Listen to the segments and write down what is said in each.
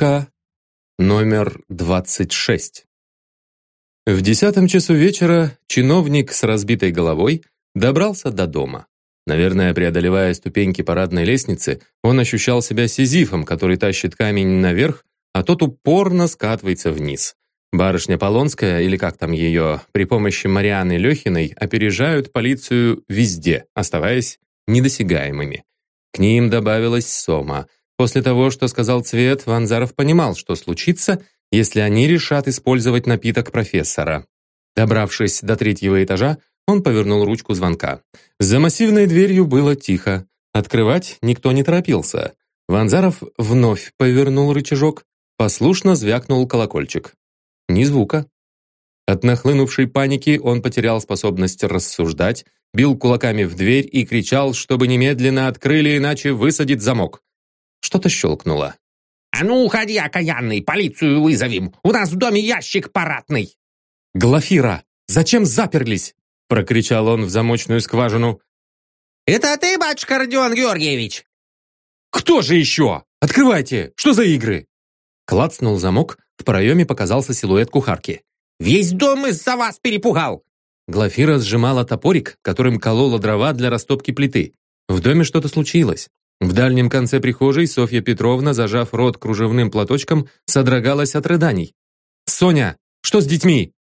Папка номер 26. В десятом часу вечера чиновник с разбитой головой добрался до дома. Наверное, преодолевая ступеньки парадной лестницы, он ощущал себя сизифом, который тащит камень наверх, а тот упорно скатывается вниз. Барышня Полонская, или как там ее, при помощи Марианы Лехиной опережают полицию везде, оставаясь недосягаемыми. К ним добавилась Сома – После того, что сказал Цвет, Ванзаров понимал, что случится, если они решат использовать напиток профессора. Добравшись до третьего этажа, он повернул ручку звонка. За массивной дверью было тихо. Открывать никто не торопился. Ванзаров вновь повернул рычажок. Послушно звякнул колокольчик. Ни звука. От нахлынувшей паники он потерял способность рассуждать, бил кулаками в дверь и кричал, чтобы немедленно открыли, иначе высадит замок. Что-то щелкнуло. «А ну, уходи, окаянный, полицию вызовем! У нас в доме ящик парадный!» «Глафира, зачем заперлись?» прокричал он в замочную скважину. «Это ты, батюшка Родион Георгиевич?» «Кто же еще? Открывайте! Что за игры?» Клацнул замок, в проеме показался силуэт кухарки. «Весь дом из-за вас перепугал!» Глафира сжимала топорик, которым колола дрова для растопки плиты. В доме что-то случилось. В дальнем конце прихожей Софья Петровна, зажав рот кружевным платочком, содрогалась от рыданий. «Соня, что с детьми?»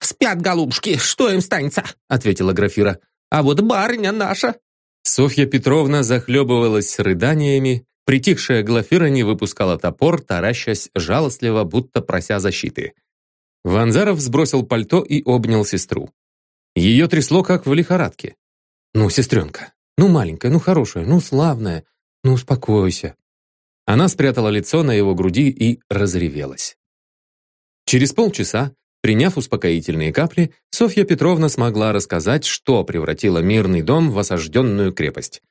«Спят, голубушки, что им станется?» ответила Графира. «А вот барыня наша!» Софья Петровна захлебывалась рыданиями, притихшая Глафира не выпускала топор, таращась жалостливо, будто прося защиты. Ванзаров сбросил пальто и обнял сестру. Ее трясло, как в лихорадке. «Ну, сестренка, ну, маленькая, ну, хорошая, ну, славная. Ну, успокойся». Она спрятала лицо на его груди и разревелась. Через полчаса, приняв успокоительные капли, Софья Петровна смогла рассказать, что превратило мирный дом в осажденную крепость.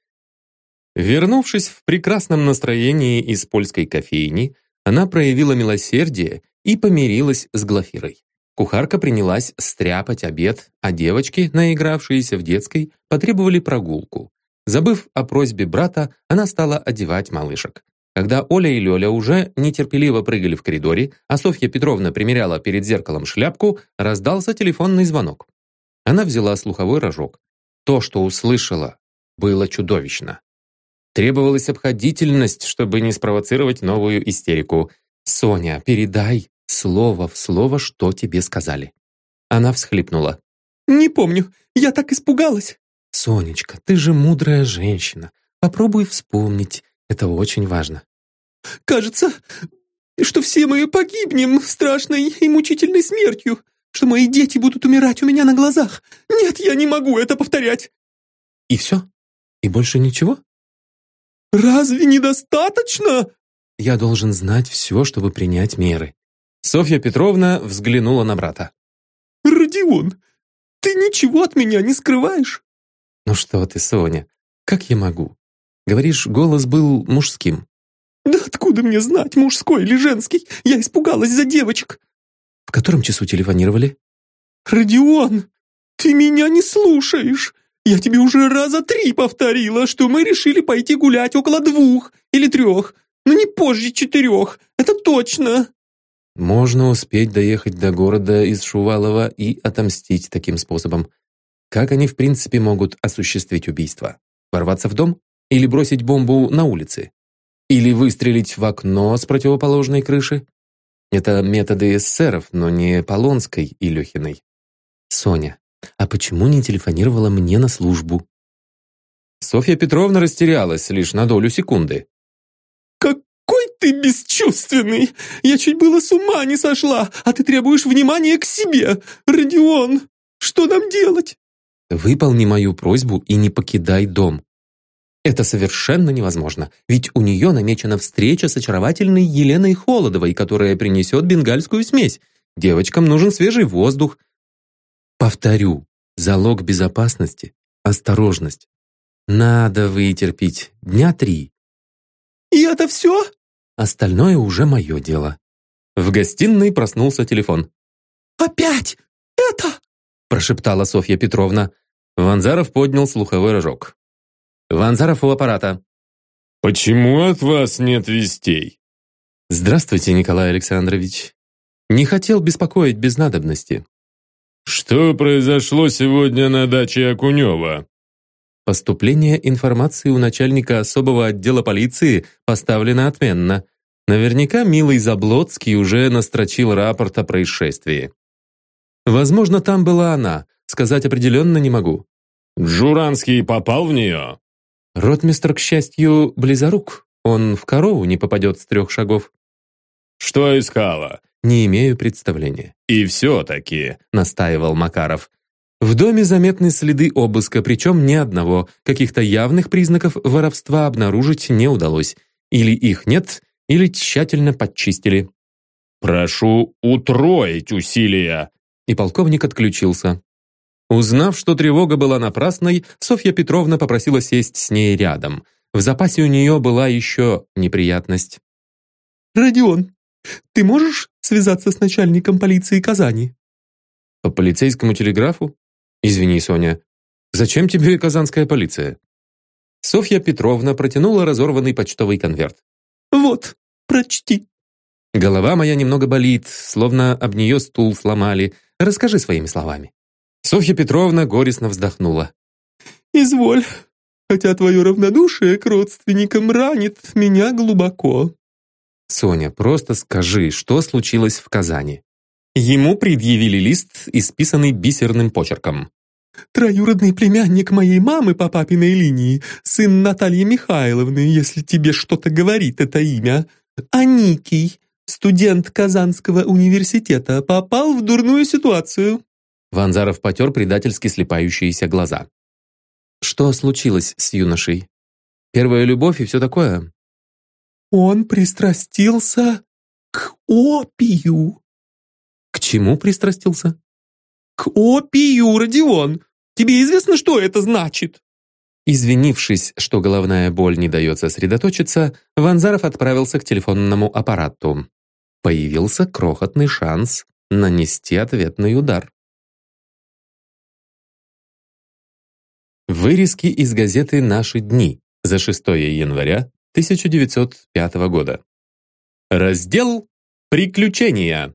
Вернувшись в прекрасном настроении из польской кофейни, она проявила милосердие и помирилась с Глафирой. Кухарка принялась стряпать обед, а девочки, наигравшиеся в детской, потребовали прогулку. Забыв о просьбе брата, она стала одевать малышек. Когда Оля и Лёля уже нетерпеливо прыгали в коридоре, а Софья Петровна примеряла перед зеркалом шляпку, раздался телефонный звонок. Она взяла слуховой рожок. То, что услышала, было чудовищно. Требовалась обходительность, чтобы не спровоцировать новую истерику. «Соня, передай слово в слово, что тебе сказали». Она всхлипнула. «Не помню, я так испугалась». «Сонечка, ты же мудрая женщина. Попробуй вспомнить. Это очень важно». «Кажется, что все мы погибнем страшной и мучительной смертью, что мои дети будут умирать у меня на глазах. Нет, я не могу это повторять». «И все? И больше ничего?» «Разве недостаточно?» «Я должен знать все, чтобы принять меры». Софья Петровна взглянула на брата. «Родион, ты ничего от меня не скрываешь?» «Ну что ты, Соня, как я могу? Говоришь, голос был мужским». «Да откуда мне знать, мужской или женский? Я испугалась за девочек». «В котором часу телефонировали?» «Родион, ты меня не слушаешь. Я тебе уже раза три повторила, что мы решили пойти гулять около двух или трех, но не позже четырех, это точно». Можно успеть доехать до города из Шувалова и отомстить таким способом. Как они в принципе могут осуществить убийство? Ворваться в дом? Или бросить бомбу на улице? Или выстрелить в окно с противоположной крыши? Это методы эсеров, но не Полонской и Лехиной. Соня, а почему не телефонировала мне на службу? Софья Петровна растерялась лишь на долю секунды. «Какой ты бесчувственный! Я чуть было с ума не сошла, а ты требуешь внимания к себе! Родион, что нам делать?» Выполни мою просьбу и не покидай дом. Это совершенно невозможно, ведь у нее намечена встреча с очаровательной Еленой Холодовой, которая принесет бенгальскую смесь. Девочкам нужен свежий воздух. Повторю, залог безопасности — осторожность. Надо вытерпеть дня три. «И это все?» Остальное уже мое дело. В гостиной проснулся телефон. «Опять это?» Прошептала Софья Петровна. Ванзаров поднял слуховой рожок. Ванзаров у аппарата. «Почему от вас нет вестей?» «Здравствуйте, Николай Александрович. Не хотел беспокоить без надобности». «Что произошло сегодня на даче Акунева?» Поступление информации у начальника особого отдела полиции поставлено отменно. Наверняка милый Заблоцкий уже настрочил рапорт о происшествии. Возможно, там была она, сказать определенно не могу. «Джуранский попал в нее?» Ротмистр, к счастью, близорук. Он в корову не попадет с трех шагов. «Что искала?» «Не имею представления». «И все-таки», — настаивал Макаров. В доме заметны следы обыска, причем ни одного. Каких-то явных признаков воровства обнаружить не удалось. Или их нет, или тщательно подчистили. «Прошу утроить усилия!» И полковник отключился. Узнав, что тревога была напрасной, Софья Петровна попросила сесть с ней рядом. В запасе у нее была еще неприятность. «Родион, ты можешь связаться с начальником полиции Казани?» «По полицейскому телеграфу? Извини, Соня. Зачем тебе казанская полиция?» Софья Петровна протянула разорванный почтовый конверт. «Вот, прочти». Голова моя немного болит, словно об нее стул сломали. Расскажи своими словами. Софья Петровна горестно вздохнула. «Изволь, хотя твое равнодушие к родственникам ранит меня глубоко. Соня, просто скажи, что случилось в Казани? Ему предъявили лист, исписанный бисерным почерком. Троюродный племянник моей мамы по папиной линии, сын Натальи Михайловны, если тебе что-то говорит это имя, Аникий, студент Казанского университета, попал в дурную ситуацию. Ванзаров потер предательски слепающиеся глаза. Что случилось с юношей? Первая любовь и все такое? Он пристрастился к опию. К чему пристрастился? К опию, Родион. Тебе известно, что это значит? Извинившись, что головная боль не дает сосредоточиться, Ванзаров отправился к телефонному аппарату. Появился крохотный шанс нанести ответный удар. Вырезки из газеты «Наши дни» за 6 января 1905 года. Раздел «Приключения».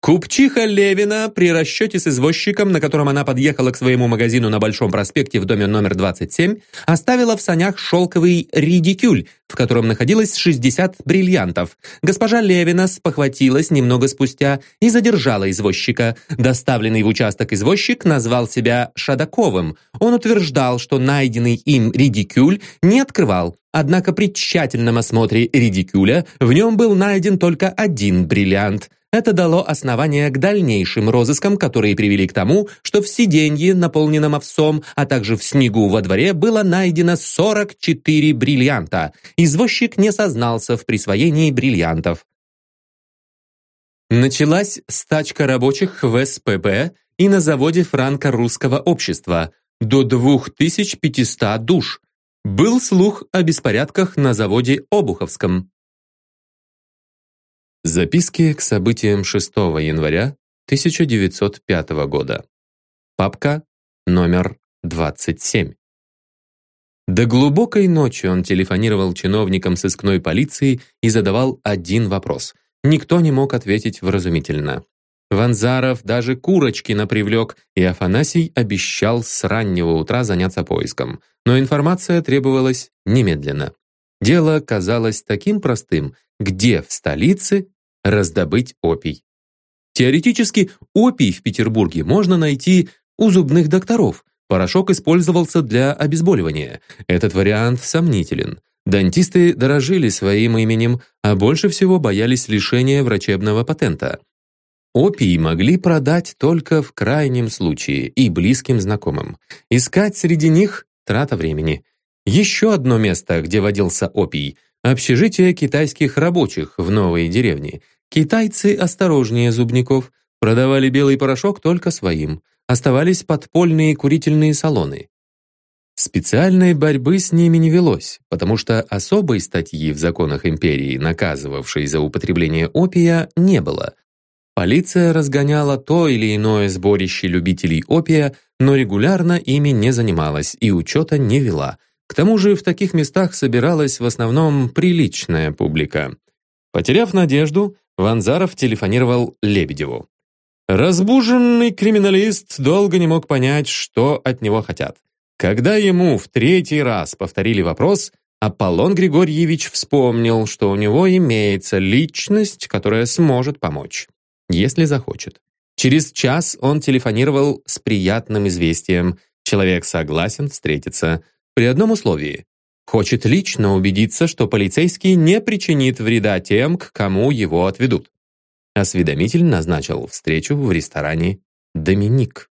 Купчиха Левина при расчете с извозчиком, на котором она подъехала к своему магазину на Большом проспекте в доме номер 27, оставила в санях шелковый редикюль, в котором находилось 60 бриллиантов. Госпожа Левина спохватилась немного спустя и задержала извозчика. Доставленный в участок извозчик назвал себя Шадаковым. Он утверждал, что найденный им редикюль не открывал, однако при тщательном осмотре редикюля в нем был найден только один бриллиант – это дало основание к дальнейшим розыскам, которые привели к тому, что в сиденье, наполненном овсом, а также в снегу во дворе было найдено 44 бриллианта. Извозчик не сознался в присвоении бриллиантов. Началась стачка рабочих в СПБ и на заводе франко-русского общества. До 2500 душ. Был слух о беспорядках на заводе Обуховском. Записки к событиям 6 января 1905 года. Папка номер 27. До глубокой ночи он телефонировал чиновникам сыскной полиции и задавал один вопрос. Никто не мог ответить вразумительно. Ванзаров даже Курочкина привлек, и Афанасий обещал с раннего утра заняться поиском. Но информация требовалась немедленно. Дело казалось таким простым, где в столице раздобыть опий. Теоретически опий в Петербурге можно найти у зубных докторов. Порошок использовался для обезболивания. Этот вариант сомнителен. Дантисты дорожили своим именем, а больше всего боялись лишения врачебного патента. Опий могли продать только в крайнем случае и близким знакомым. Искать среди них – трата времени. Еще одно место, где водился опий – общежитие китайских рабочих в новой деревне – Китайцы осторожнее зубников, продавали белый порошок только своим. Оставались подпольные курительные салоны. Специальной борьбы с ними не велось, потому что особой статьи в законах империи, наказывавшей за употребление опия, не было. Полиция разгоняла то или иное сборище любителей опия, но регулярно ими не занималась и учета не вела. К тому же в таких местах собиралась в основном приличная публика. Потеряв надежду, Ванзаров телефонировал Лебедеву. Разбуженный криминалист долго не мог понять, что от него хотят. Когда ему в третий раз повторили вопрос, Аполлон Григорьевич вспомнил, что у него имеется личность, которая сможет помочь, если захочет. Через час он телефонировал с приятным известием. Человек согласен встретиться при одном условии. Хочет лично убедиться, что полицейский не причинит вреда тем, к кому его отведут. Осведомитель назначил встречу в ресторане «Доминик».